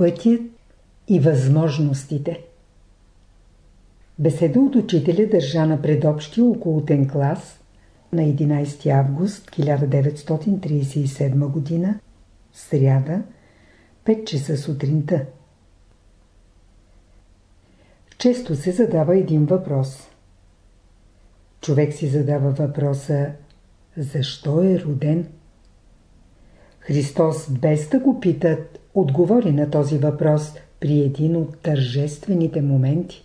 пътят и възможностите. Беседа от учителя държа на предобщия околотен клас на 11 август 1937 г. сряда 5 часа сутринта. Често се задава един въпрос. Човек си задава въпроса защо е роден? Христос без да го питат отговори на този въпрос при един от тържествените моменти.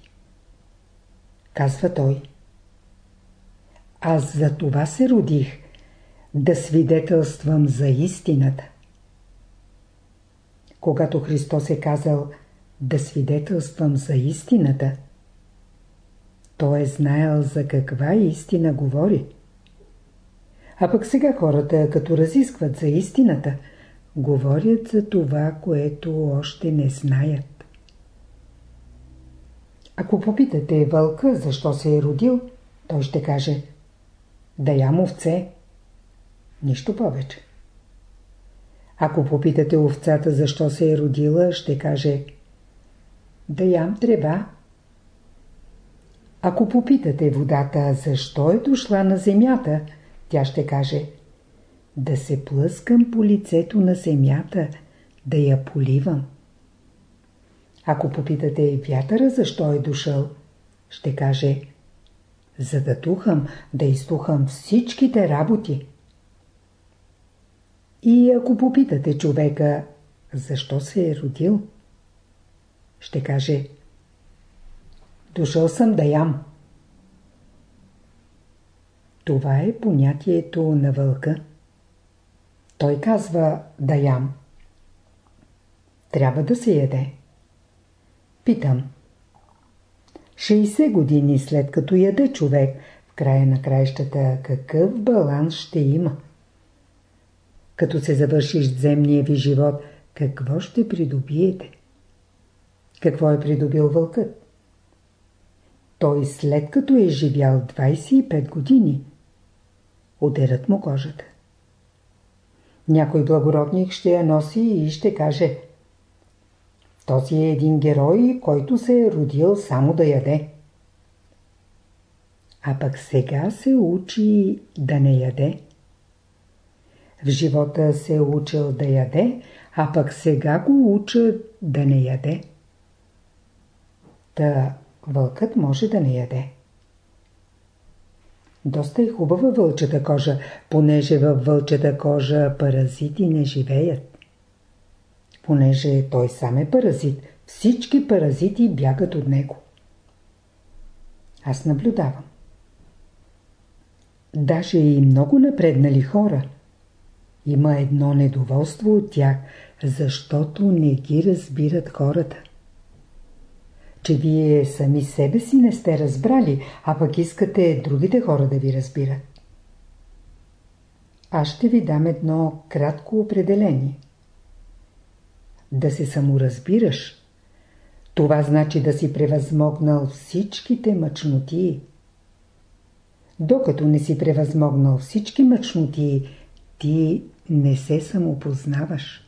Казва той. Аз за това се родих, да свидетелствам за истината. Когато Христос е казал да свидетелствам за истината, той е знаел за каква истина говори. А пък сега хората, като разискват за истината, говорят за това, което още не знаят. Ако попитате вълка защо се е родил, той ще каже да ям овце. Нищо повече. Ако попитате овцата защо се е родила, ще каже да ям трева. Ако попитате водата защо е дошла на земята, тя ще каже да се плъскам по лицето на земята, да я поливам. Ако попитате вятъра защо е дошъл, ще каже за да тухам, да изтухам всичките работи. И ако попитате човека защо се е родил, ще каже Дошъл съм да ям. Това е понятието на вълка. Той казва да ям. Трябва да се яде. Питам. 60 години след като яде човек, в края на краищата какъв баланс ще има? Като се завършиш земния ви живот, какво ще придобиете? Какво е придобил вълкът? Той след като е живял 25 години, удерат му кожата. Някой благородник ще я носи и ще каже Този е един герой, който се е родил само да яде. А пък сега се учи да не яде. В живота се е учил да яде, а пък сега го учат да не яде. Та вълкът може да не яде. Доста е хубава вълчата кожа, понеже във вълчата кожа паразити не живеят. Понеже той сам е паразит, всички паразити бягат от него. Аз наблюдавам. Даже и много напреднали хора. Има едно недоволство от тях, защото не ги разбират хората че вие сами себе си не сте разбрали, а пък искате другите хора да ви разбират. Аз ще ви дам едно кратко определение. Да се саморазбираш, това значи да си превъзмогнал всичките мъчноти. Докато не си превъзмогнал всички мъчноти, ти не се самопознаваш.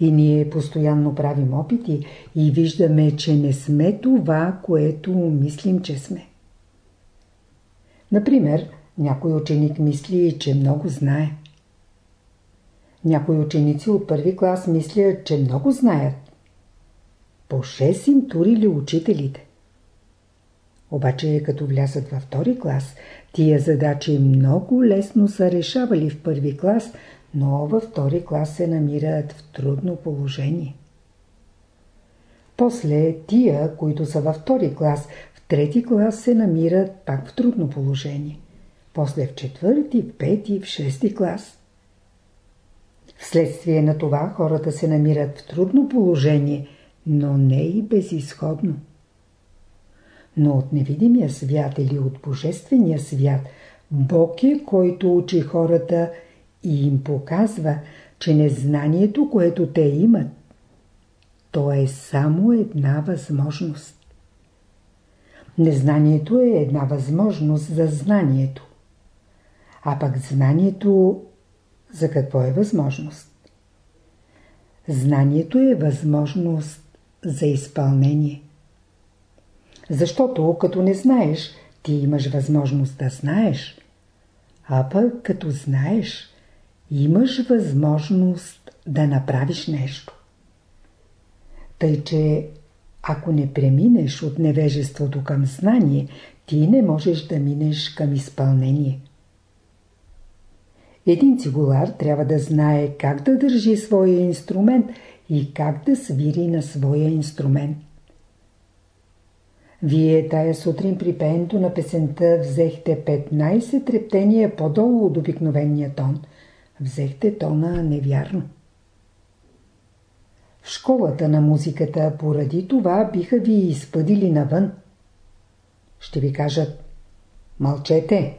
И ние постоянно правим опити и виждаме, че не сме това, което мислим, че сме. Например, някой ученик мисли, че много знае. Някои ученици от първи клас мислят, че много знаят. По 6 им турили учителите. Обаче, като влязат във втори клас, тия задачи много лесно са решавали в първи клас, но във втори клас се намират в трудно положение. После тия, които са във втори клас, в трети клас се намират пак в трудно положение. После в четвърти, в пети, в шести клас. Вследствие на това хората се намират в трудно положение, но не и безисходно. Но от невидимия свят или от божествения свят Бог е, който учи хората – и им показва, че незнанието, което те имат, то е само една възможност. Незнанието е една възможност за знанието. А пък знанието за какво е възможност? Знанието е възможност за изпълнение. Защото като не знаеш, ти имаш възможност да знаеш. А пък като знаеш, имаш възможност да направиш нещо. Тъй, че ако не преминеш от невежеството към знание, ти не можеш да минеш към изпълнение. Един цигулар трябва да знае как да държи своя инструмент и как да свири на своя инструмент. Вие тая сутрин при пеенето на песента взехте 15 трептения по-долу от обикновения тон. Взехте тона невярно. В школата на музиката поради това биха ви изпъдили навън. Ще ви кажат Мълчете!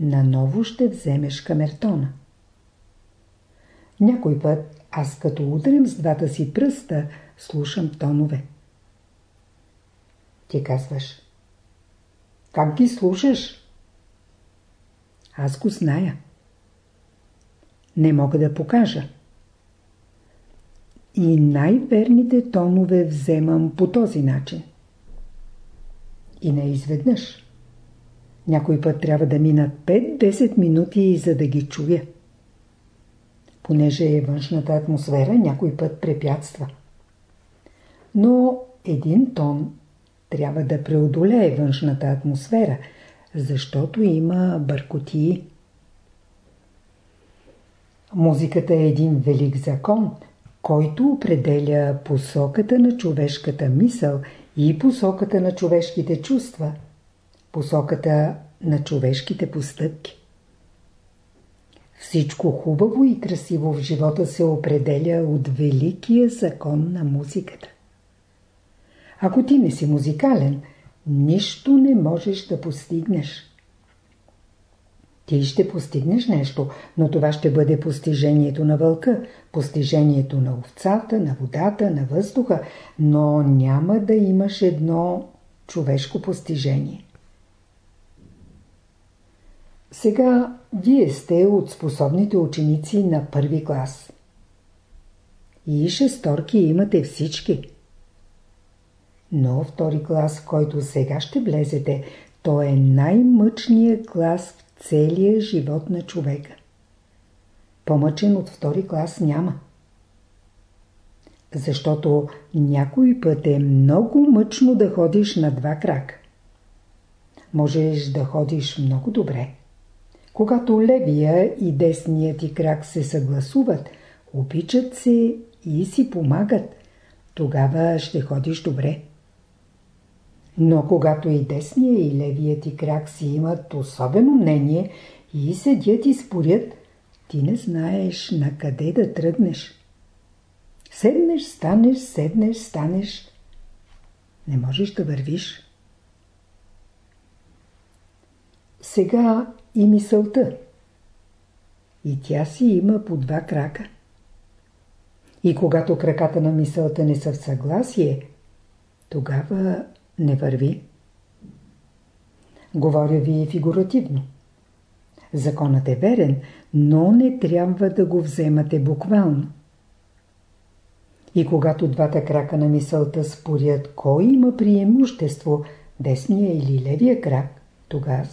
Наново ще вземеш камертона. Някой път аз като удрям с двата си пръста, слушам тонове. Ти казваш. Как ги слушаш? Аз го зная. Не мога да покажа. И най-верните тонове вземам по този начин. И не изведнъж. Някой път трябва да минат 5-10 минути, за да ги чуя. Понеже е външната атмосфера, някой път препятства. Но един тон трябва да преодолее външната атмосфера, защото има бъркотии. Музиката е един велик закон, който определя посоката на човешката мисъл и посоката на човешките чувства, посоката на човешките постъпки. Всичко хубаво и красиво в живота се определя от великия закон на музиката. Ако ти не си музикален, нищо не можеш да постигнеш. Ти ще постигнеш нещо, но това ще бъде постижението на вълка, постижението на овцата, на водата, на въздуха, но няма да имаш едно човешко постижение. Сега вие сте от способните ученици на първи клас. И шесторки имате всички. Но втори клас, в който сега ще влезете, то е най-мъчният клас в целия живот на човека. Помъчен от втори клас няма. Защото някой път е много мъчно да ходиш на два крака. Можеш да ходиш много добре. Когато левия и десният ти крак се съгласуват, обичат се и си помагат, тогава ще ходиш добре. Но когато и десния и левият ти крак си имат особено мнение и седят и спорят, ти не знаеш на къде да тръгнеш. Седнеш, станеш, седнеш, станеш. Не можеш да вървиш. Сега и мисълта. И тя си има по два крака. И когато краката на мисълта не са в съгласие, тогава не върви. Говоря ви фигуративно. Законът е верен, но не трябва да го вземате буквално. И когато двата крака на мисълта спорят кой има преимущество, десния или левия крак, тогава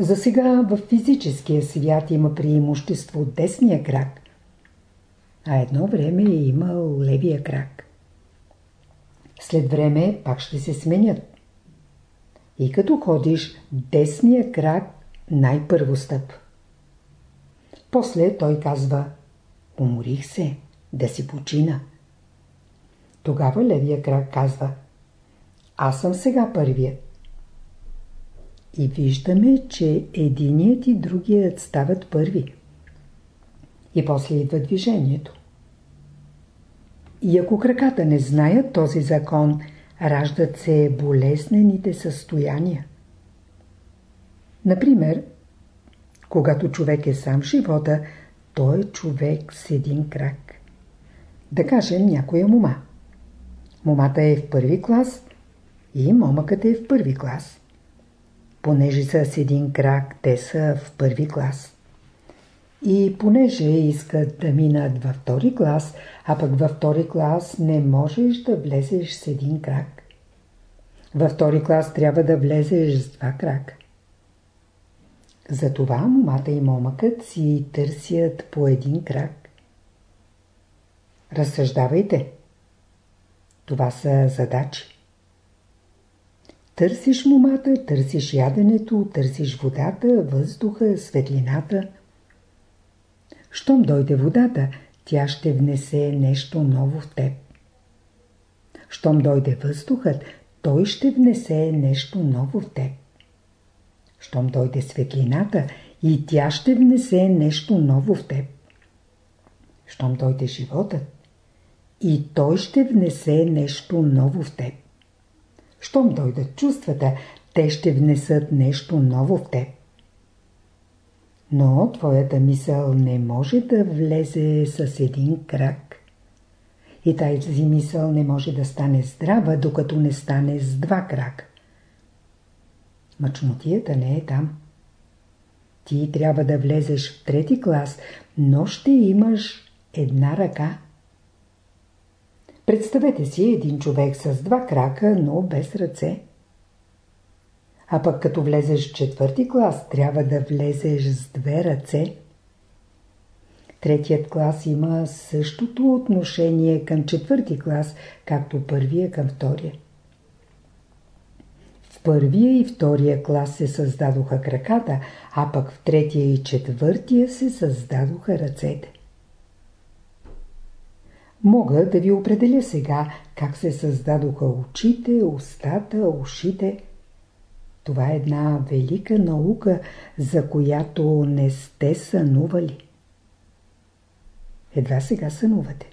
за сега в физическия свят има преимущество десния крак, а едно време е имал левия крак. След време пак ще се сменят. И като ходиш, десния крак най-първо стъп. После той казва, уморих се, да си почина. Тогава левия крак казва, аз съм сега първият. И виждаме, че единият и другият стават първи. И после идва движението. И ако краката не знаят този закон, раждат се болезнените състояния. Например, когато човек е сам живота, той е човек с един крак. Да кажем някоя мума. Мумата е в първи клас и момъкът е в първи клас. Понеже са с един крак, те са в първи клас. И понеже искат да минат във втори клас, а пък във втори клас не можеш да влезеш с един крак. Във втори клас трябва да влезеш с два крака. Затова момата и момъкът си търсят по един крак. Разсъждавайте. Това са задачи. Търсиш момата, търсиш яденето, търсиш водата, въздуха, светлината. Щом дойде водата, тя ще внесе нещо ново в теб. Щом дойде въздухът, той ще внесе нещо ново в теб. Щом дойде светлината, и тя ще внесе нещо ново в теб. Щом дойде животът, и той ще внесе нещо ново в теб. Щом дойдат чувствата, те ще внесат нещо ново в теб. Но твоята мисъл не може да влезе с един крак. И тази мисъл не може да стане здрава, докато не стане с два крака. Мъчнотията не е там. Ти трябва да влезеш в трети клас, но ще имаш една ръка. Представете си един човек с два крака, но без ръце. А пък като влезеш в четвърти клас, трябва да влезеш с две ръце. Третият клас има същото отношение към четвърти клас, както първия към втория. В първия и втория клас се създадоха краката, а пък в третия и четвъртия се създадоха ръцете. Мога да ви определя сега как се създадоха очите, устата, ушите. Това е една велика наука, за която не сте сънували. Едва сега сънувате.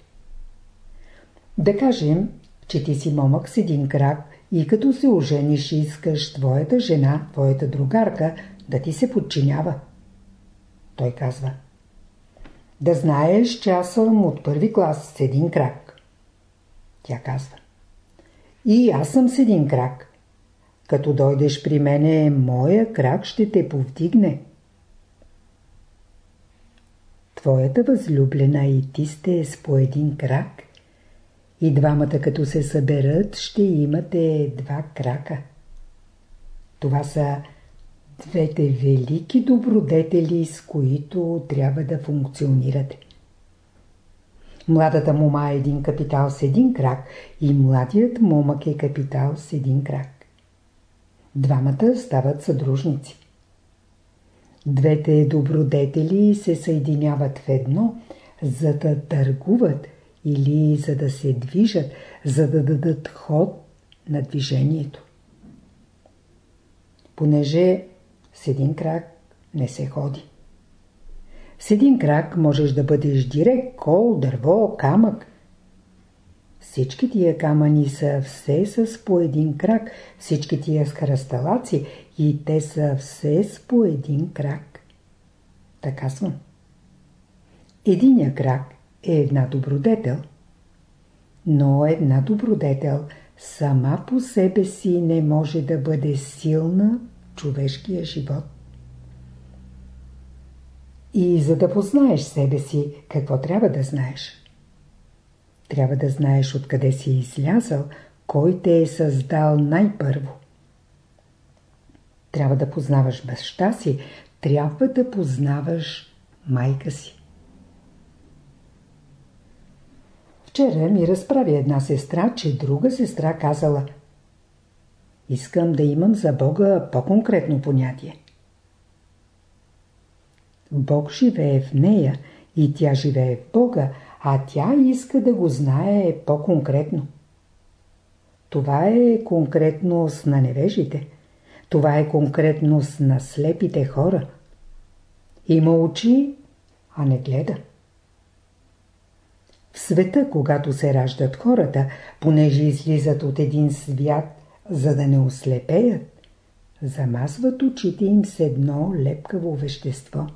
Да кажем, че ти си момък с един крак и като се ожениш искаш твоята жена, твоята другарка да ти се подчинява. Той казва – да знаеш, че аз съм от първи клас с един крак. Тя казва. И аз съм с един крак. Като дойдеш при мене, моя крак ще те повдигне. Твоята възлюблена и ти сте с по един крак. И двамата като се съберат, ще имате два крака. Това са двете велики добродетели, с които трябва да функционирате. Младата мома е един капитал с един крак и младият момък е капитал с един крак. Двамата стават съдружници. Двете добродетели се съединяват в едно, за да търгуват или за да се движат, за да дадат ход на движението. Понеже с един крак не се ходи. С един крак можеш да бъдеш директ, кол, дърво, камък. Всички тия камъни са все с по един крак, всички тия с хръсталаци и те са все с по един крак. Така съм. Единия крак е една добродетел, но една добродетел сама по себе си не може да бъде силна човешкия живот. И за да познаеш себе си, какво трябва да знаеш? Трябва да знаеш откъде си излязъл, кой те е създал най-първо. Трябва да познаваш баща си, трябва да познаваш майка си. Вчера ми разправи една сестра, че друга сестра казала – Искам да имам за Бога по-конкретно понятие. Бог живее в нея и тя живее в Бога, а тя иска да го знае по-конкретно. Това е конкретност на невежите. Това е конкретност на слепите хора. Има очи, а не гледа. В света, когато се раждат хората, понеже излизат от един свят, за да не ослепеят, замазват очите им с едно лепкаво вещество.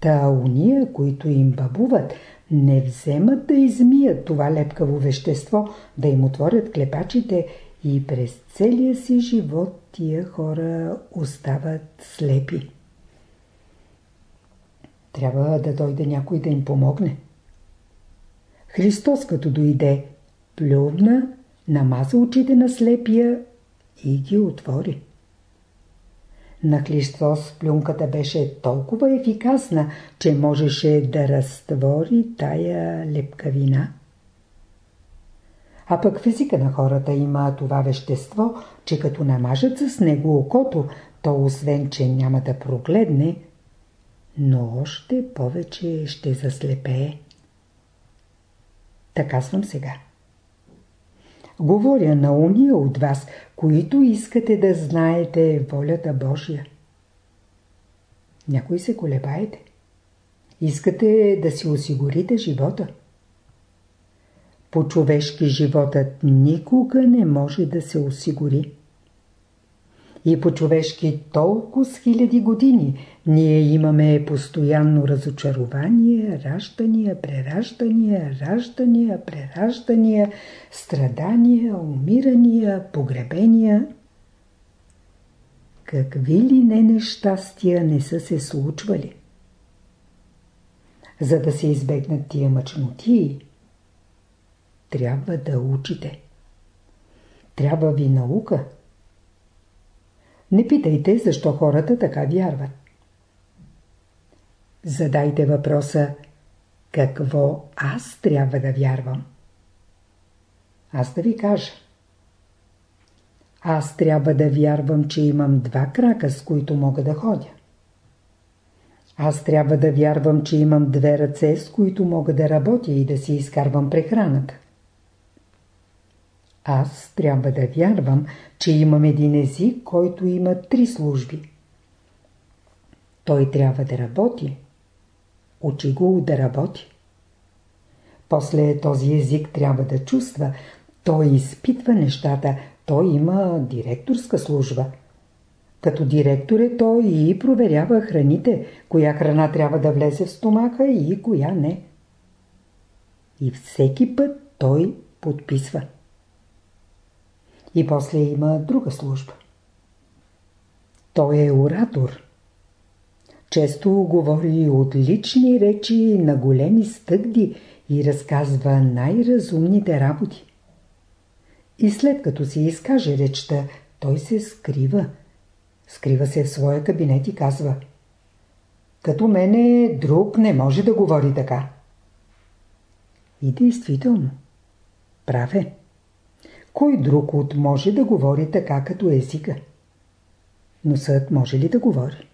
Та уния, които им бабуват, не вземат да измият това лепкаво вещество, да им отворят клепачите и през целия си живот тия хора остават слепи. трябва да дойде някой да им помогне. Христос като дойде, плювна, намаза очите на слепия и ги отвори. На Христос плюнката беше толкова ефикасна, че можеше да разтвори тая лепкавина. А пък в езика на хората има това вещество, че като намажат с него окото, то освен, че няма да прогледне, но още повече ще заслепее. Така съм сега. Говоря на уния от вас, които искате да знаете волята Божия. Някой се колебаете. Искате да си осигурите живота. По-човешки животът никога не може да се осигури. И по-човешки толкова с хиляди години ние имаме постоянно разочарование, раждания, прераждания, раждания, прераждания, страдания, умирания, погребения. Какви ли не нещастия не са се случвали? За да се избегнат тия мъчноти, трябва да учите. Трябва ви наука. Не питайте защо хората така вярват. Задайте въпроса какво аз трябва да вярвам. Аз да ви кажа. Аз трябва да вярвам, че имам два крака, с които мога да ходя. Аз трябва да вярвам, че имам две ръце, с които мога да работя и да си изкарвам прехраната. Аз трябва да вярвам, че имам един език, който има три служби. Той трябва да работи. Учи го да работи. После този език трябва да чувства. Той изпитва нещата. Той има директорска служба. Като директор е той и проверява храните, коя храна трябва да влезе в стомаха и коя не. И всеки път той подписва. И после има друга служба. Той е оратор. Често говори отлични речи на големи стъгди и разказва най-разумните работи. И след като си изкаже речта, той се скрива. Скрива се в своя кабинет и казва Като мене друг не може да говори така. И действително, прав е. Кой друг от може да говори така като езика? Носът може ли да говори?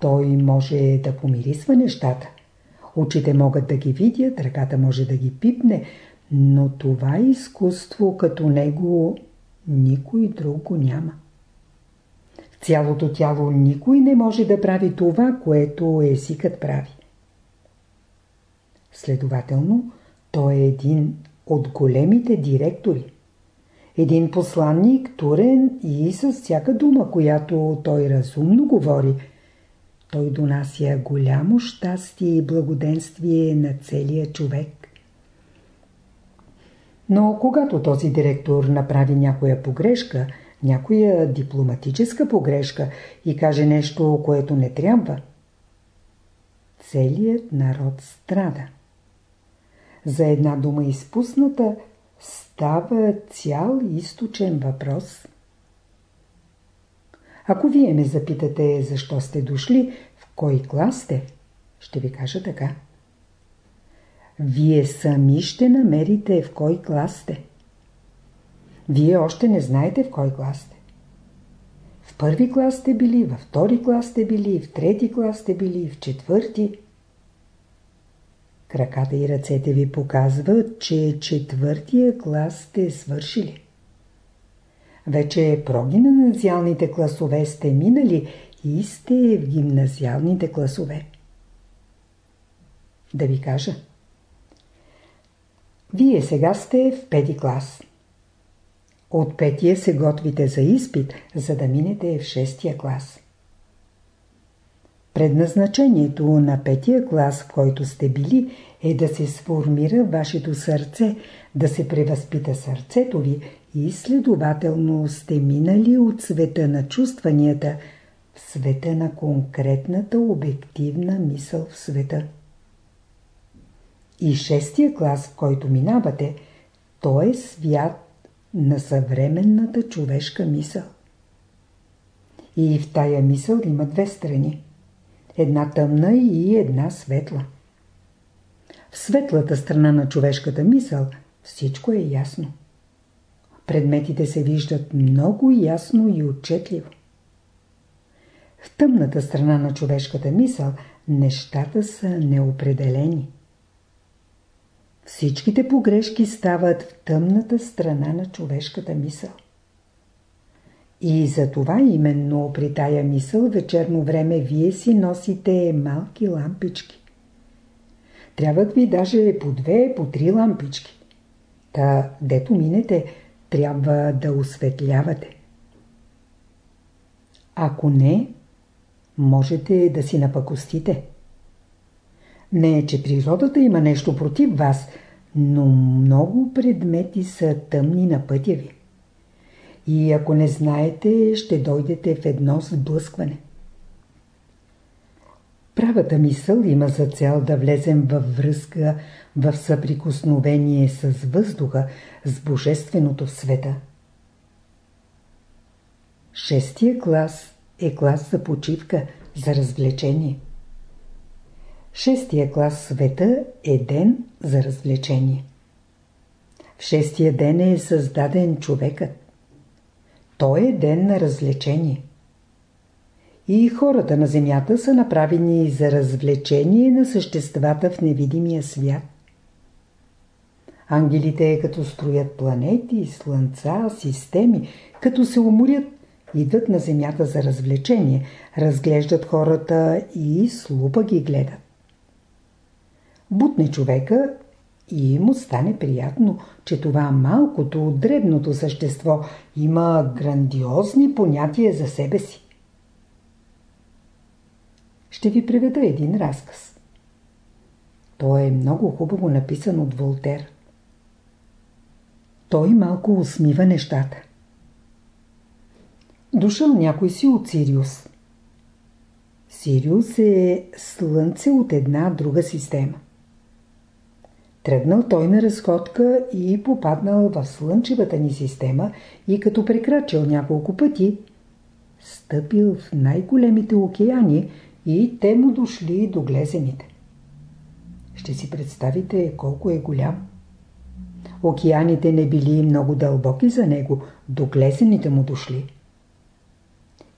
Той може да помирисва нещата. Очите могат да ги видят, ръката може да ги пипне, но това изкуство като него никой друг го няма. В цялото тяло никой не може да прави това, което езикът прави. Следователно, той е един от големите директори. Един посланник, турен и с всяка дума, която той разумно говори, той донася голямо щастие и благоденствие на целия човек. Но когато този директор направи някоя погрешка, някоя дипломатическа погрешка и каже нещо, което не трябва, целият народ страда. За една дума изпусната става цял източен въпрос. Ако вие ме запитате защо сте дошли, в кой клас сте, ще ви кажа така. Вие сами ще намерите в кой клас сте. Вие още не знаете в кой клас сте. В първи клас сте били, във втори клас сте били, в трети клас сте били, в четвърти. Краката и ръцете ви показват, че четвъртия клас сте свършили. Вече прогимназиалните класове сте минали и сте в гимназиалните класове. Да ви кажа. Вие сега сте в пети клас. От петия се готвите за изпит, за да минете в шестия клас. Предназначението на петия клас, в който сте били, е да се сформира вашето сърце, да се превъзпита сърцето ви и следователно сте минали от света на чувстванията в света на конкретната обективна мисъл в света. И шестия клас, в който минавате, то е свят на съвременната човешка мисъл. И в тая мисъл има две страни. Една тъмна и една светла. В светлата страна на човешката мисъл всичко е ясно. Предметите се виждат много ясно и отчетливо. В тъмната страна на човешката мисъл нещата са неопределени. Всичките погрешки стават в тъмната страна на човешката мисъл. И за това именно при тая мисъл вечерно време вие си носите малки лампички. Трябват ви даже по две, по три лампички. Та, дето минете, трябва да осветлявате. Ако не, можете да си напакостите. Не е, че природата има нещо против вас, но много предмети са тъмни на пътя ви. И ако не знаете, ще дойдете в едно сблъскване. Правата мисъл има за цел да влезем във връзка, в съприкосновение с въздуха, с Божественото в света. Шестия клас е клас за почивка, за развлечение. Шестия клас света е ден за развлечение. В шестия ден е създаден човекът. Той е ден на развлечение. И хората на Земята са направени за развлечение на съществата в невидимия свят. Ангелите като строят планети, слънца, системи, като се уморят, идват на Земята за развлечение, разглеждат хората и слупа ги гледат. Бутне човека и му стане приятно, че това малкото, дребното същество има грандиозни понятия за себе си. Ще ви преведа един разказ. Той е много хубаво написан от Волтер. Той малко усмива нещата. Дошъл някой си от Сириус. Сириус е слънце от една друга система. Тръгнал той на разходка и попаднал в слънчевата ни система и като прекрачил няколко пъти, стъпил в най-големите океани и те му дошли до глезените. Ще си представите колко е голям. Океаните не били много дълбоки за него, до глезените му дошли.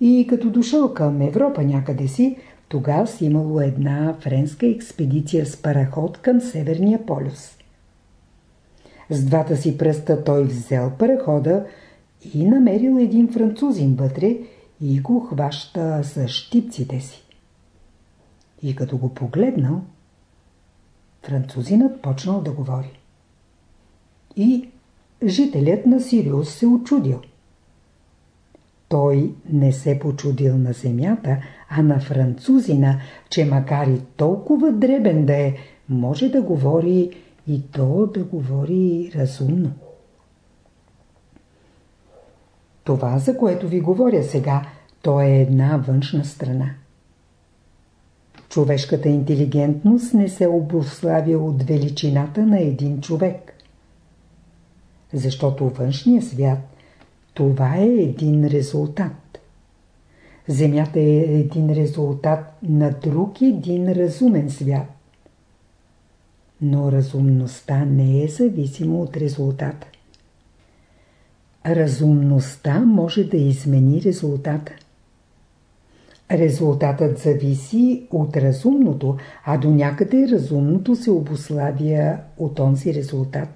И като дошъл към Европа някъде си, тогава си имало една френска експедиция с параход към Северния полюс. С двата си пръста той взел парахода и намерил един французин вътре и го хваща с щипците си. И като го погледнал, французинът почнал да говори. И жителят на Сириус се очудил. Той не се почудил на земята, а на французина, че макар и толкова дребен да е, може да говори и то да говори разумно. Това, за което ви говоря сега, то е една външна страна. Човешката интелигентност не се обославя от величината на един човек. Защото външния свят това е един резултат. Земята е един резултат на друг един разумен свят. Но разумността не е зависима от резултата. Разумността може да измени резултата. Резултатът зависи от разумното, а до някъде разумното се обославя от онзи резултат.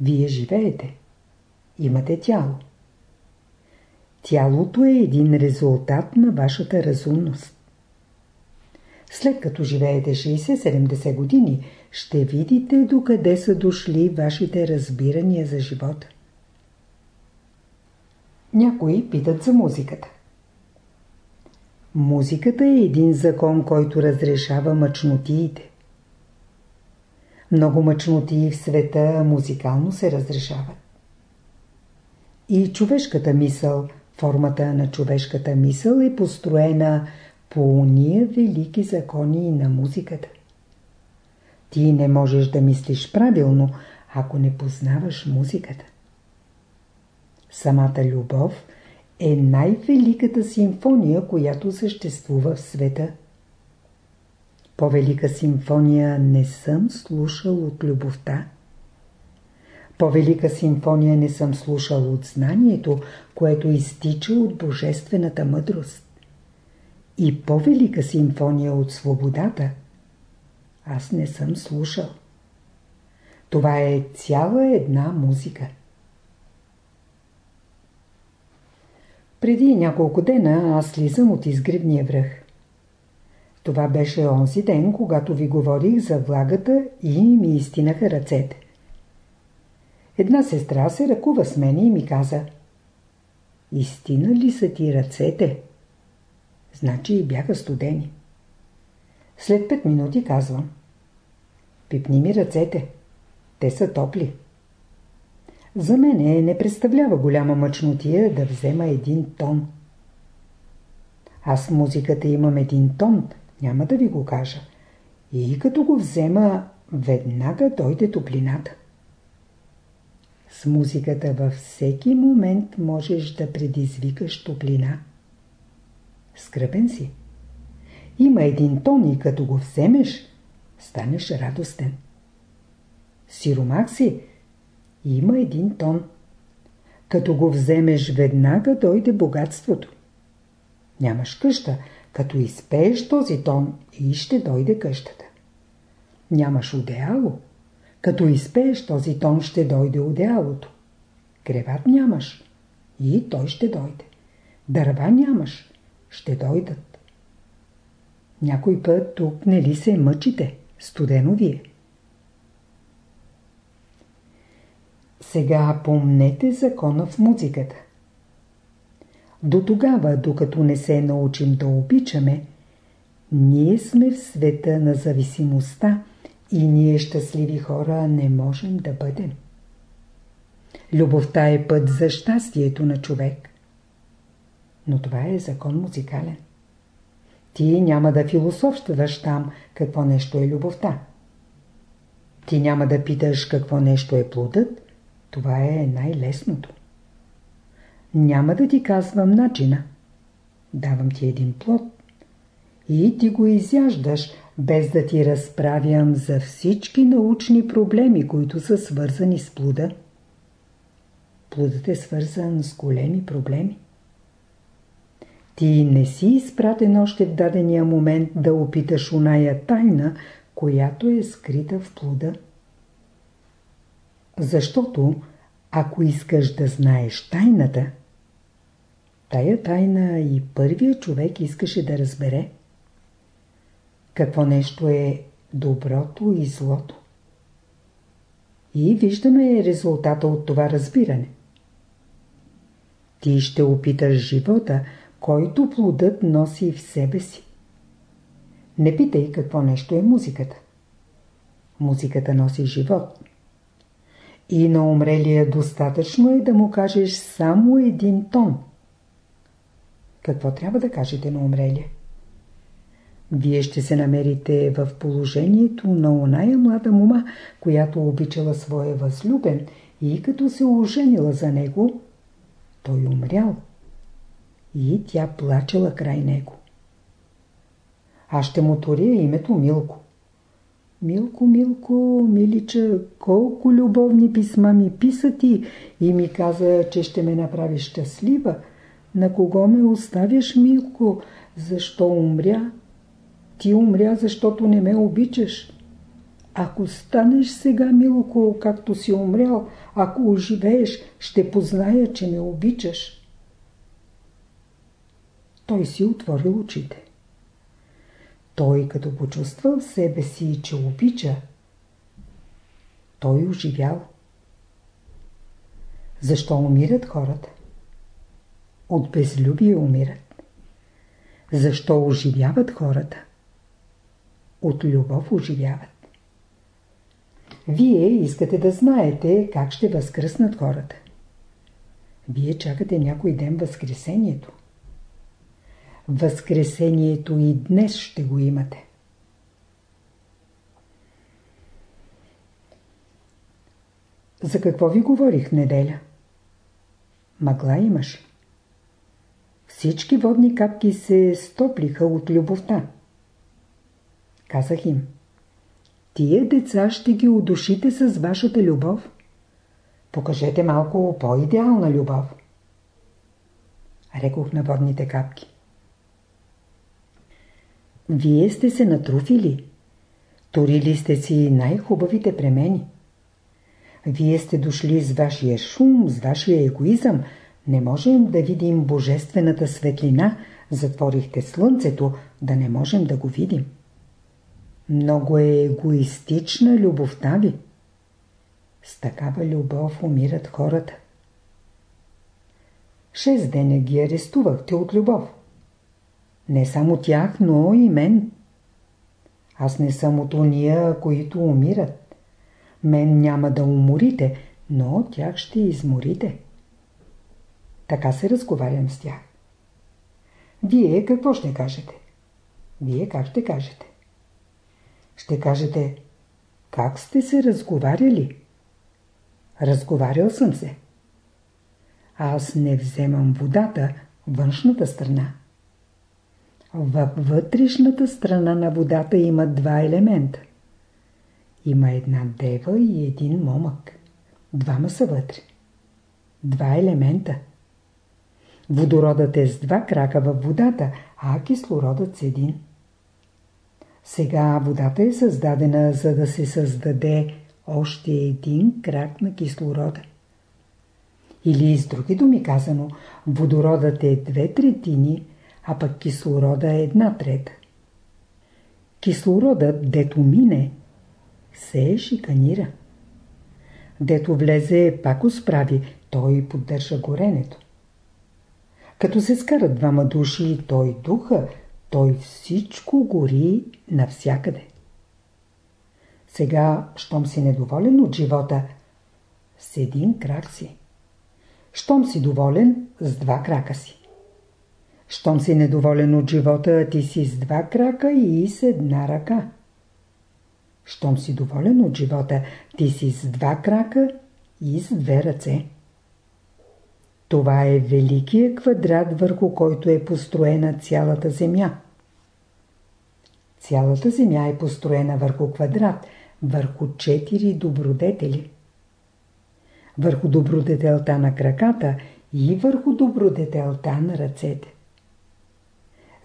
Вие живеете. Имате тяло. Тялото е един резултат на вашата разумност. След като живеете 60-70 години, ще видите докъде са дошли вашите разбирания за живота. Някои питат за музиката. Музиката е един закон, който разрешава мъчнотиите. Много мъчнотии в света музикално се разрешават. И човешката мисъл Формата на човешката мисъл е построена по уния велики закони на музиката. Ти не можеш да мислиш правилно, ако не познаваш музиката. Самата любов е най-великата симфония, която съществува в света. По-велика симфония не съм слушал от любовта. По-велика симфония не съм слушал от знанието, което изтича от божествената мъдрост. И по-велика симфония от свободата аз не съм слушал. Това е цяла една музика. Преди няколко дена аз слизам от изгребния връх. Това беше онзи ден, когато ви говорих за влагата и ми изтинаха ръцете. Една сестра се ръкува с мене и ми каза Истина ли са ти ръцете? Значи и бяха студени. След пет минути казвам Пипни ми ръцете. Те са топли. За мене не представлява голяма мъчнотия да взема един тон. Аз в музиката имам един тон, няма да ви го кажа. И като го взема, веднага дойде топлината. С музиката във всеки момент можеш да предизвикаш топлина. Скръпен си. Има един тон и като го вземеш, станеш радостен. Сиромах си. Има един тон. Като го вземеш, веднага дойде богатството. Нямаш къща. Като изпееш този тон, и ще дойде къщата. Нямаш одеяло. Като изпееш този тон, ще дойде одеялото. Креват нямаш. И той ще дойде. Дърва нямаш. Ще дойдат. Някой път тук не ли се мъчите? Студено вие. Сега помнете закона в музиката. До тогава, докато не се научим да обичаме, ние сме в света на зависимостта и ние щастливи хора не можем да бъдем. Любовта е път за щастието на човек. Но това е закон музикален. Ти няма да философстваш там какво нещо е любовта. Ти няма да питаш какво нещо е плодът. Това е най-лесното. Няма да ти казвам начина. Давам ти един плод. И ти го изяждаш, без да ти разправям за всички научни проблеми, които са свързани с плода. Плодът е свързан с големи проблеми. Ти не си изпратен още в дадения момент да опиташ оная тайна, която е скрита в плода. Защото, ако искаш да знаеш тайната, тая тайна и първият човек искаше да разбере какво нещо е доброто и злото. И виждаме резултата от това разбиране. Ти ще опиташ живота, който плодът носи в себе си. Не питай какво нещо е музиката. Музиката носи живот. И на умрелия достатъчно е да му кажеш само един тон. Какво трябва да кажете на умрелия? Вие ще се намерите в положението на оная млада мума, която обичала своя възлюбен и като се оженила за него, той умрял. И тя плачела край него. Аз ще му туря името Милко. Милко, Милко, милича, колко любовни писма ми писа ти и ми каза, че ще ме направиш щастлива. На кого ме оставяш, Милко? Защо умря? Ти умря, защото не ме обичаш. Ако станеш сега, Милко, както си умрял, ако оживееш, ще позная, че ме обичаш. Той си отворил очите. Той, като почувствал себе си, че обича, той оживял. Защо умират хората? От безлюбие умират. Защо оживяват хората? От любов оживяват. Вие искате да знаете как ще възкръснат хората. Вие чакате някой ден Възкресението. Възкресението и днес ще го имате. За какво ви говорих неделя? Мъгла имаш. Всички водни капки се стоплиха от любовта. Казах им. Тия деца ще ги удушите с вашата любов. Покажете малко по-идеална любов. Рекох на водните капки. Вие сте се натруфили. Турили сте си най-хубавите премени. Вие сте дошли с вашия шум, с вашия егоизъм. Не можем да видим божествената светлина. Затворихте слънцето, да не можем да го видим. Много е егоистична любовта ви. С такава любов умират хората. Шест деня ги арестувахте от любов. Не само тях, но и мен. Аз не съм от уния, които умират. Мен няма да уморите, но тях ще изморите. Така се разговарям с тях. Вие какво ще кажете? Вие как ще кажете? Ще кажете, как сте се разговаряли? Разговарял съм се. Аз не вземам водата, външната страна. Във вътрешната страна на водата има два елемента. Има една дева и един момък. Двама са вътре. Два елемента. Водородът е с два крака във водата, а кислородът с един. Сега водата е създадена, за да се създаде още един крак на кислорода. Или с други думи казано, водородът е две третини, а пък кислорода е една трета. Кислородът, дето мине, се шиканира. Дето влезе, пак усправи, той поддържа горенето. Като се скарат двама души, той духа, той всичко гори навсякъде. Сега, щом си недоволен от живота, с един крак си. Щом си доволен, с два крака си. Щом си недоволен от живота, ти си с два крака и с една ръка. Щом си доволен от живота, ти си с два крака и с две ръце. Това е великият квадрат, върху който е построена цялата Земя. Цялата Земя е построена върху квадрат, върху четири добродетели. Върху добродетелта на краката и върху добродетелта на ръцете.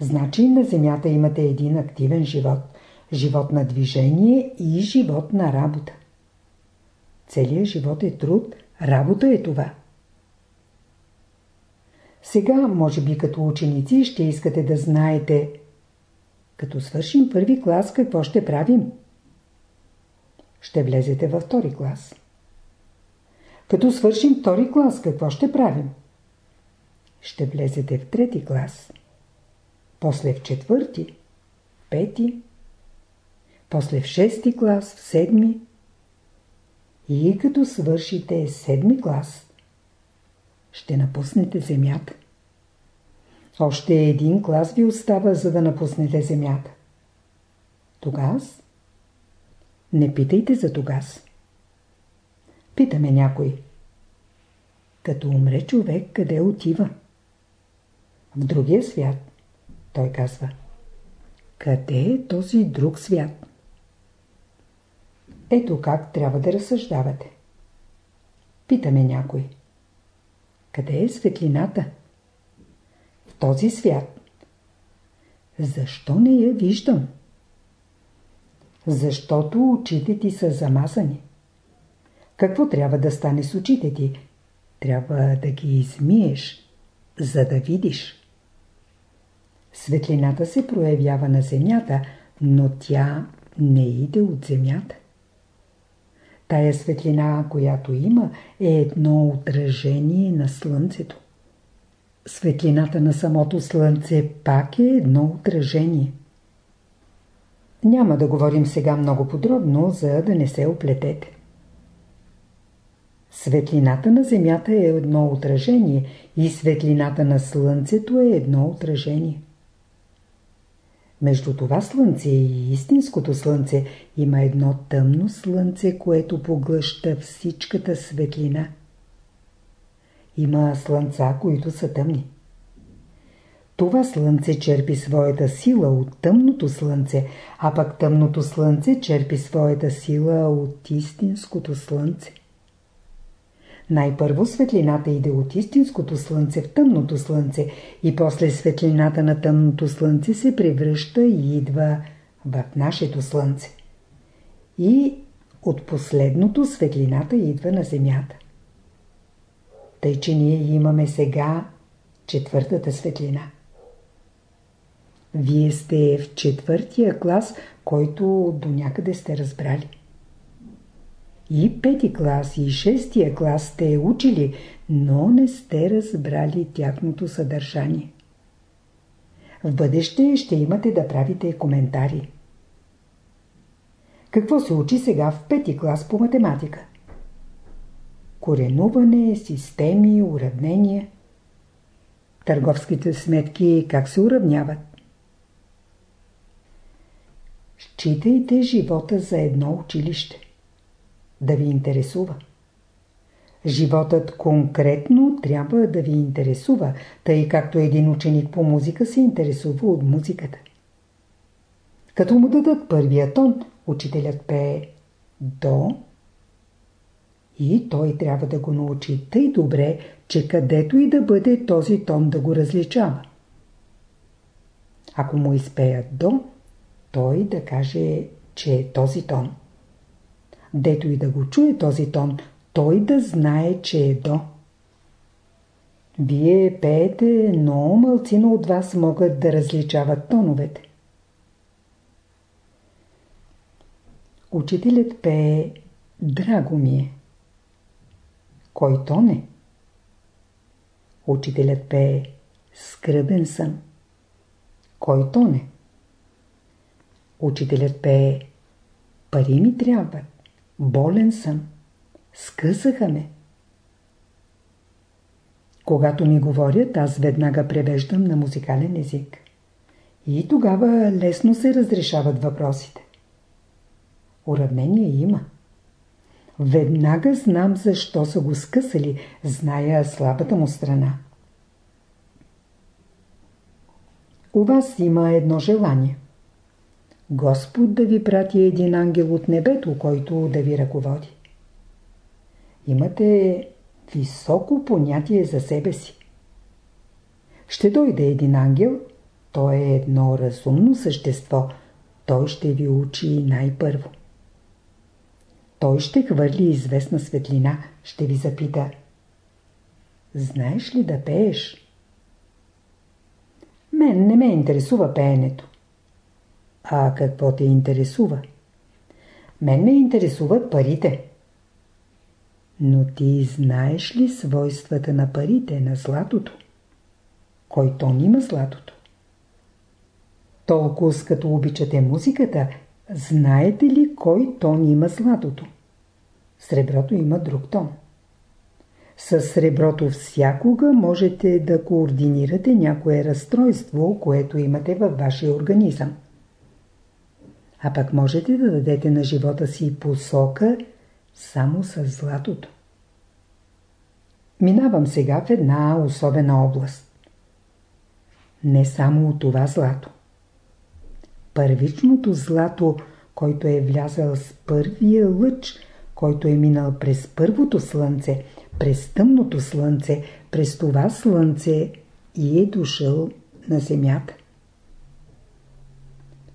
Значи на Земята имате един активен живот. Живот на движение и живот на работа. Целият живот е труд, работа е това. Сега, може би като ученици, ще искате да знаете като свършим първи клас, какво ще правим? Ще влезете във втори клас. Като свършим втори клас, какво ще правим? Ще влезете в трети клас. После в четвърти, пети, после в шести клас, в седми. И като свършите седми клас, ще напуснете земята. Още един клас ви остава, за да напуснете земята. Тогас? Не питайте за тогас. Питаме някой. Като умре човек, къде отива? В другия свят. Той казва. Къде е този друг свят? Ето как трябва да разсъждавате. Питаме някой. Къде е светлината? този свят. Защо не я виждам? Защото очите ти са замазани. Какво трябва да стане с очите ти? Трябва да ги измиеш, за да видиш. Светлината се проявява на земята, но тя не иде от земята. Тая светлина, която има, е едно отражение на слънцето. Светлината на самото слънце пак е едно отражение. Няма да говорим сега много подробно, за да не се оплетете. Светлината на Земята е едно отражение и светлината на Слънцето е едно отражение. Между това Слънце и истинското Слънце има едно тъмно Слънце, което поглъща всичката светлина. Има слънца, които са тъмни. Това слънце черпи своята сила от тъмното слънце, а пък тъмното слънце черпи своята сила от истинското слънце. Най-първо светлината иде от истинското слънце в тъмното слънце и после светлината на тъмното слънце се превръща и идва в нашето слънце. И от последното светлината идва на земята. Тъй, че ние имаме сега четвъртата светлина. Вие сте в четвъртия клас, който до някъде сте разбрали. И пети клас, и шестия клас сте учили, но не сте разбрали тяхното съдържание. В бъдеще ще имате да правите коментари. Какво се учи сега в пети клас по математика? Коренуване, системи, уравнения. Търговските сметки как се уравняват? Считайте живота за едно училище. Да ви интересува. Животът конкретно трябва да ви интересува, тъй както един ученик по музика се интересува от музиката. Като му дадат първия тон, учителят пее до и той трябва да го научи тъй добре, че където и да бъде този тон да го различава. Ако му изпеят до, той да каже, че е този тон. Дето и да го чуе този тон, той да знае, че е до. Вие пеете, но мълцина от вас могат да различават тоновете. Учителят пее «Драго ми е». Кой тон е? Учителят пее «Скръбен съм». Кой тон е? Учителят пее Пари ми трябват. Болен съм. Скъсаха ме. Когато ми говорят, аз веднага превеждам на музикален език. И тогава лесно се разрешават въпросите. Уравнение има. Веднага знам защо са го скъсали, зная слабата му страна. У вас има едно желание. Господ да ви прати един ангел от небето, който да ви ръководи. Имате високо понятие за себе си. Ще дойде един ангел, той е едно разумно същество, той ще ви учи най-първо. Той ще хвърли известна светлина, ще ви запита Знаеш ли да пееш? Мен не ме интересува пеенето. А какво те интересува? Мен ме интересуват парите. Но ти знаеш ли свойствата на парите, на златото? Кой тон има златото? Толкова като обичате музиката, знаете ли кой тон има златото? Среброто има друг тон. С среброто всякога можете да координирате някое разстройство, което имате във вашия организъм а пък можете да дадете на живота си посока само с златото. Минавам сега в една особена област. Не само от това злато. Първичното злато, който е влязал с първия лъч, който е минал през първото слънце, през тъмното слънце, през това слънце и е дошъл на земята.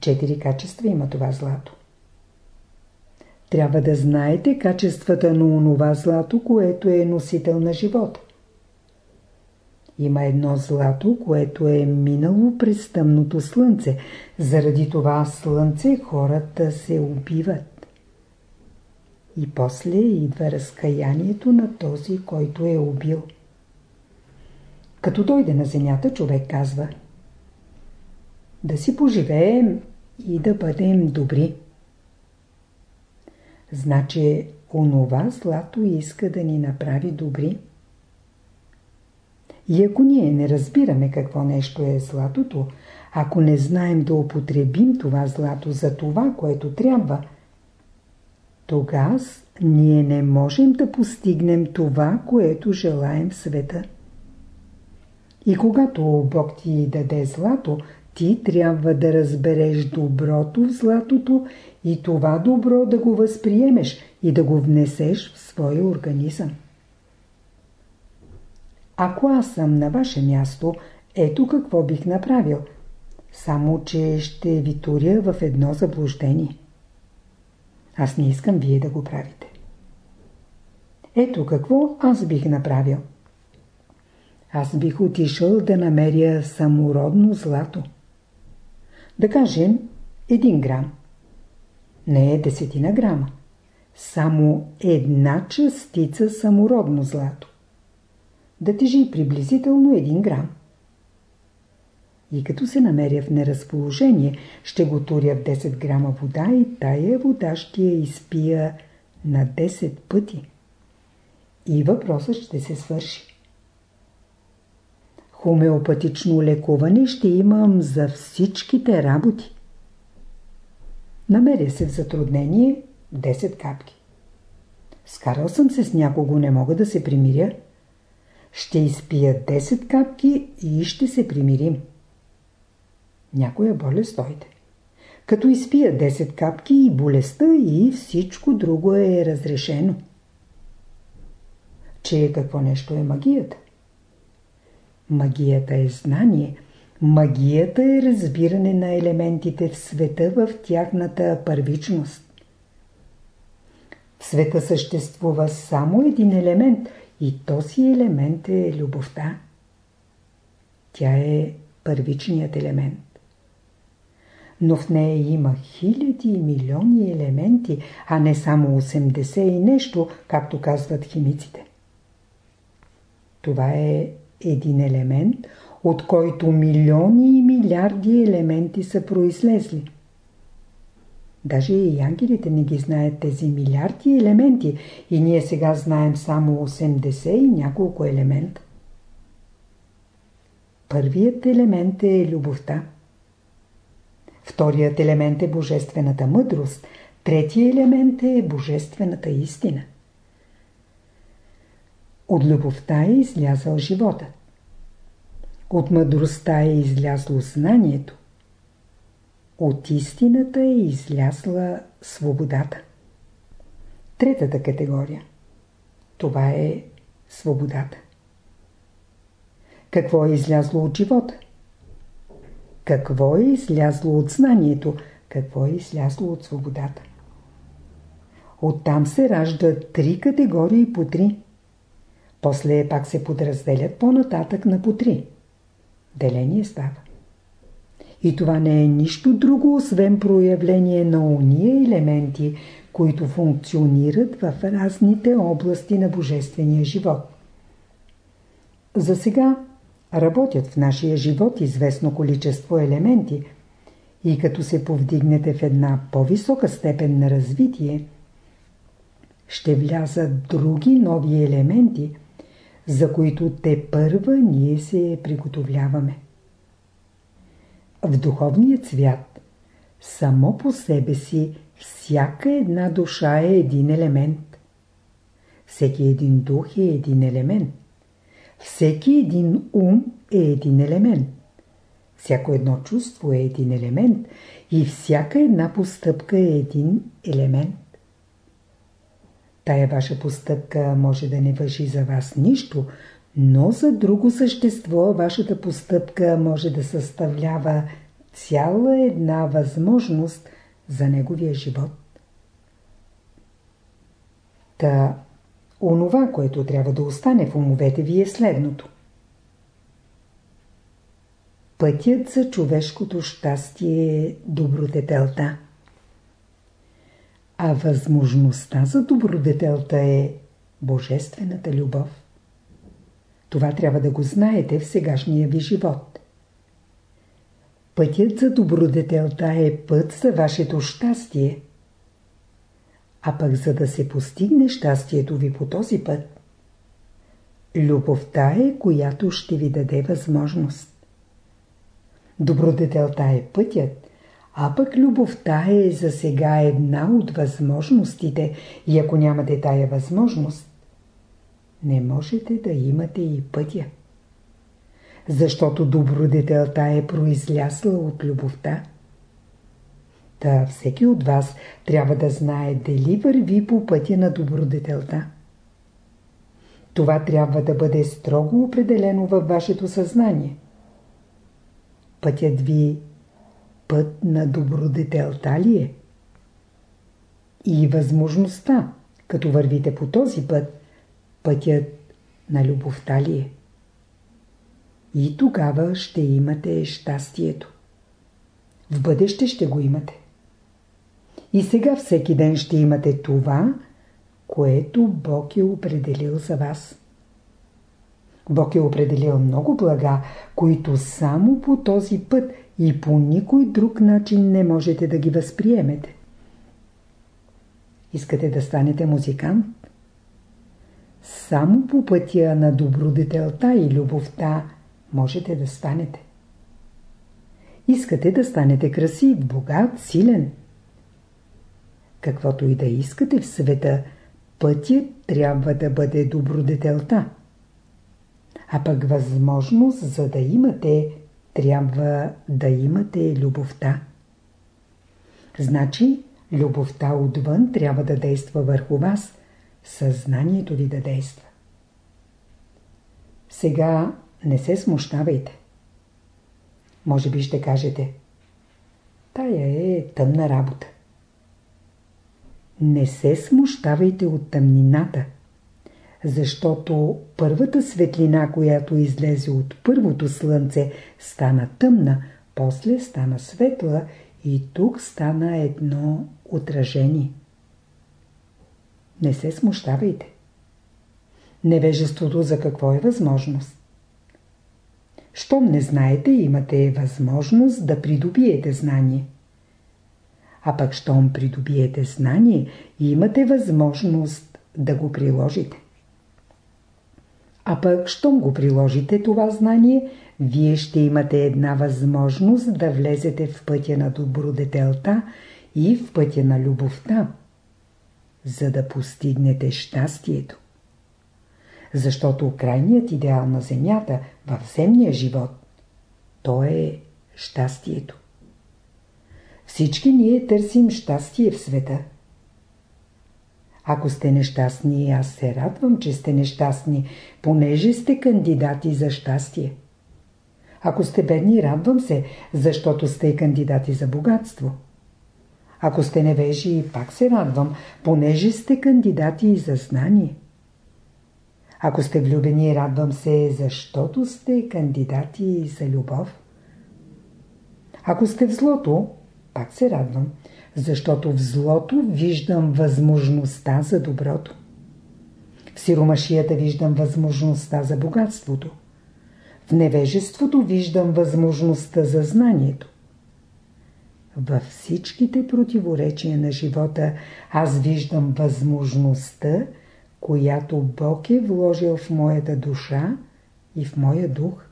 Четири качества има това злато. Трябва да знаете качествата на онова злато, което е носител на живота. Има едно злато, което е минало през тъмното слънце. Заради това слънце хората се убиват. И после идва разкаянието на този, който е убил. Като дойде на земята, човек казва Да си поживеем и да бъдем добри. Значи онова злато иска да ни направи добри. И ако ние не разбираме какво нещо е златото, ако не знаем да употребим това злато за това, което трябва, тогава ние не можем да постигнем това, което желаем в света. И когато Бог ти даде злато, ти трябва да разбереш доброто в златото и това добро да го възприемеш и да го внесеш в своя организъм. Ако аз съм на ваше място, ето какво бих направил. Само, че ще ви туря в едно заблуждение. Аз не искам вие да го правите. Ето какво аз бих направил. Аз бих отишъл да намеря самородно злато. Да кажем, един грам. Не е десетина грама. Само една частица самородно злато. Да тежи приблизително един грам. И като се намеря в неразположение, ще го туря в 10 грама вода и тая вода ще я изпия на 10 пъти. И въпросът ще се свърши. Хомеопатично лекуване ще имам за всичките работи. Намеря се в затруднение 10 капки. Скарал съм се с някого, не мога да се примиря. Ще изпия 10 капки и ще се примирим. Някоя болест дойде. Като изпия 10 капки и болестта и всичко друго е разрешено. Че какво нещо е магията? Магията е знание. Магията е разбиране на елементите в света в тяхната първичност. В света съществува само един елемент и този елемент е любовта. Тя е първичният елемент. Но в нея има хиляди и милиони елементи, а не само 80 и нещо, както казват химиците. Това е един елемент, от който милиони и милиарди елементи са произлезли. Даже и ангелите не ги знаят тези милиарди елементи и ние сега знаем само 80 и няколко елемента. Първият елемент е любовта. Вторият елемент е божествената мъдрост. Третият елемент е божествената истина. От любовта е излязъл живота. От мъдростта е излязло знанието. От истината е излязла свободата. Третата категория. Това е свободата. Какво е излязло от живота? Какво е излязло от знанието? Какво е излязло от свободата? Оттам се раждат три категории по три. После пак се подразделят по-нататък на по три. Деление става. И това не е нищо друго, освен проявление на уния елементи, които функционират в разните области на божествения живот. За сега работят в нашия живот известно количество елементи и като се повдигнете в една по-висока степен на развитие, ще влязат други нови елементи – за които те първа ние се приготовляваме. В духовният свят само по себе си всяка една душа е един елемент. Всеки един дух е един елемент. Всеки един ум е един елемент. Всяко едно чувство е един елемент и всяка една постъпка е един елемент. Тая ваша постъпка може да не въжи за вас нищо, но за друго същество вашата постъпка може да съставлява цяла една възможност за неговия живот. Та, онова, което трябва да остане в умовете ви е следното. Пътят за човешкото щастие е добродетелта а възможността за добродетелта е божествената любов. Това трябва да го знаете в сегашния ви живот. Пътят за добродетелта е път за вашето щастие. А пък за да се постигне щастието ви по този път, любовта е, която ще ви даде възможност. Добродетелта е пътят, а пък любовта е за сега една от възможностите и ако нямате тая възможност, не можете да имате и пътя. Защото добродетелта е произлясла от любовта. Та всеки от вас трябва да знае дали върви по пътя на добродетелта. Това трябва да бъде строго определено във вашето съзнание. Пътят ви път на добродетелта ли е? И възможността, като вървите по този път, пътят на любовта ли е? И тогава ще имате щастието. В бъдеще ще го имате. И сега всеки ден ще имате това, което Бог е определил за вас. Бог е определил много блага, които само по този път и по никой друг начин не можете да ги възприемете. Искате да станете музикант? Само по пътя на добродетелта и любовта можете да станете. Искате да станете красив, богат, силен. Каквото и да искате в света, пътят трябва да бъде добродетелта. А пък възможност за да имате, трябва да имате любовта. Значи, любовта отвън трябва да действа върху вас, съзнанието ви да действа. Сега не се смущавайте. Може би ще кажете, тая е тъмна работа. Не се смущавайте от тъмнината, защото първата светлина, която излезе от първото слънце, стана тъмна, после стана светла и тук стана едно отражение. Не се смущавайте. Невежеството за какво е възможност? Щом не знаете, имате възможност да придобиете знание. А пък щом придобиете знание, имате възможност да го приложите. А пък, щом го приложите това знание, вие ще имате една възможност да влезете в пътя на добродетелта и в пътя на любовта, за да постигнете щастието. Защото крайният идеал на Земята в земния живот, то е щастието. Всички ние търсим щастие в света. Ако сте нещастни, аз се радвам, че сте нещастни, понеже сте кандидати за щастие. Ако сте бедни, радвам се, защото сте кандидати за богатство. Ако сте невежи, пак се радвам, понеже сте кандидати за знание. Ако сте влюбени, радвам се, защото сте кандидати за любов. Ако сте в злото, пак се радвам, защото в злото виждам възможността за доброто. В сиромашията виждам възможността за богатството. В невежеството виждам възможността за знанието. Във всичките противоречия на живота аз виждам възможността, която Бог е вложил в моята душа и в моя дух.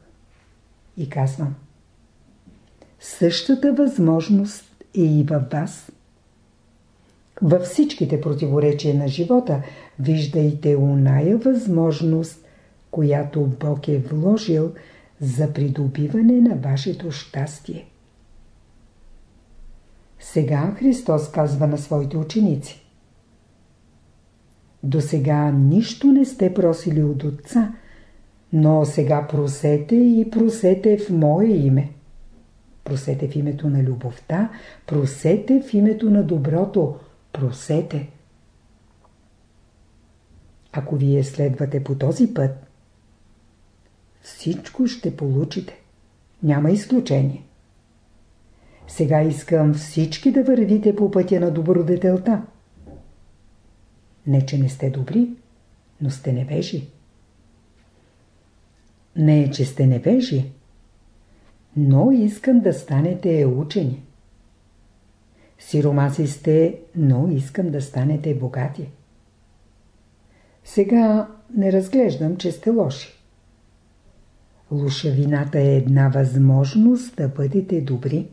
И казвам. Същата възможност е и във вас. Във всичките противоречия на живота виждайте уная възможност, която Бог е вложил за придобиване на вашето щастие. Сега Христос казва на своите ученици. До сега нищо не сте просили от Отца, но сега просете и просете в Мое име. Просете в името на любовта, просете в името на доброто, просете. Ако вие следвате по този път, всичко ще получите. Няма изключение. Сега искам всички да вървите по пътя на добродетелта. Не, че не сте добри, но сте невежи. Не че сте невежи, но искам да станете учени. Сиромаси сте, но искам да станете богати. Сега не разглеждам, че сте лоши. Лушавината е една възможност да бъдете добри.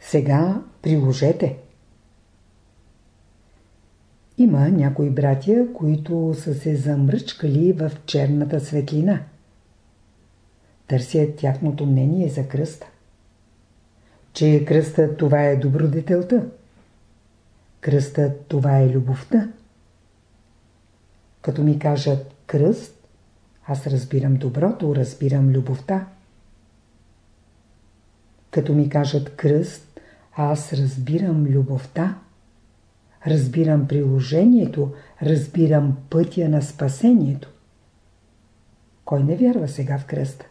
Сега приложете. Има някои братя, които са се замръчкали в черната светлина. Търсят тяхното мнение за кръста. Че кръстът това е добродетелта. Кръстът това е любовта. Като ми кажат кръст, аз разбирам доброто, разбирам любовта. Като ми кажат кръст, аз разбирам любовта. Разбирам приложението, разбирам пътя на спасението. Кой не вярва сега в кръста?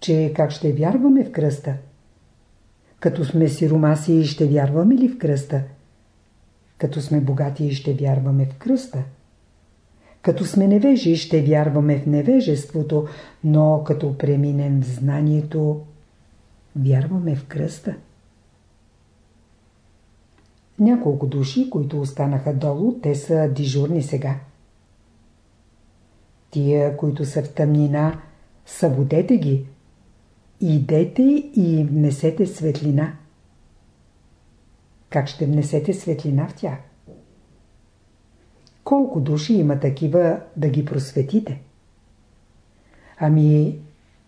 Че как ще вярваме в кръста? Като сме сиромаси, ще вярваме ли в кръста? Като сме богати, ще вярваме в кръста? Като сме невежи, ще вярваме в невежеството, но като преминем в знанието, вярваме в кръста. Няколко души, които останаха долу, те са дежурни сега. Тия, които са в тъмнина, събудете ги. Идете и внесете светлина. Как ще внесете светлина в тях? Колко души има такива да ги просветите? Ами,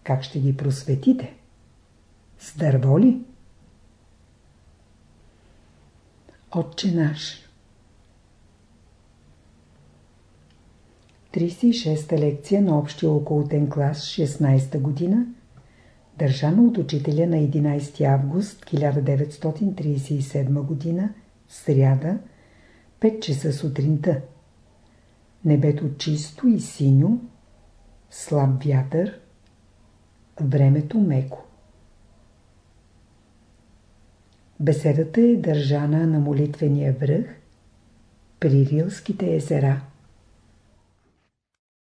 как ще ги просветите? С дърво ли? Отче наш 36-та лекция на общия околотен клас 16-та година държана от учителя на 11 август 1937 година сряда 5 часа сутринта Небето чисто и синьо, слаб вятър, времето меко. Беседата е държана на молитвения връх при Рилските езера.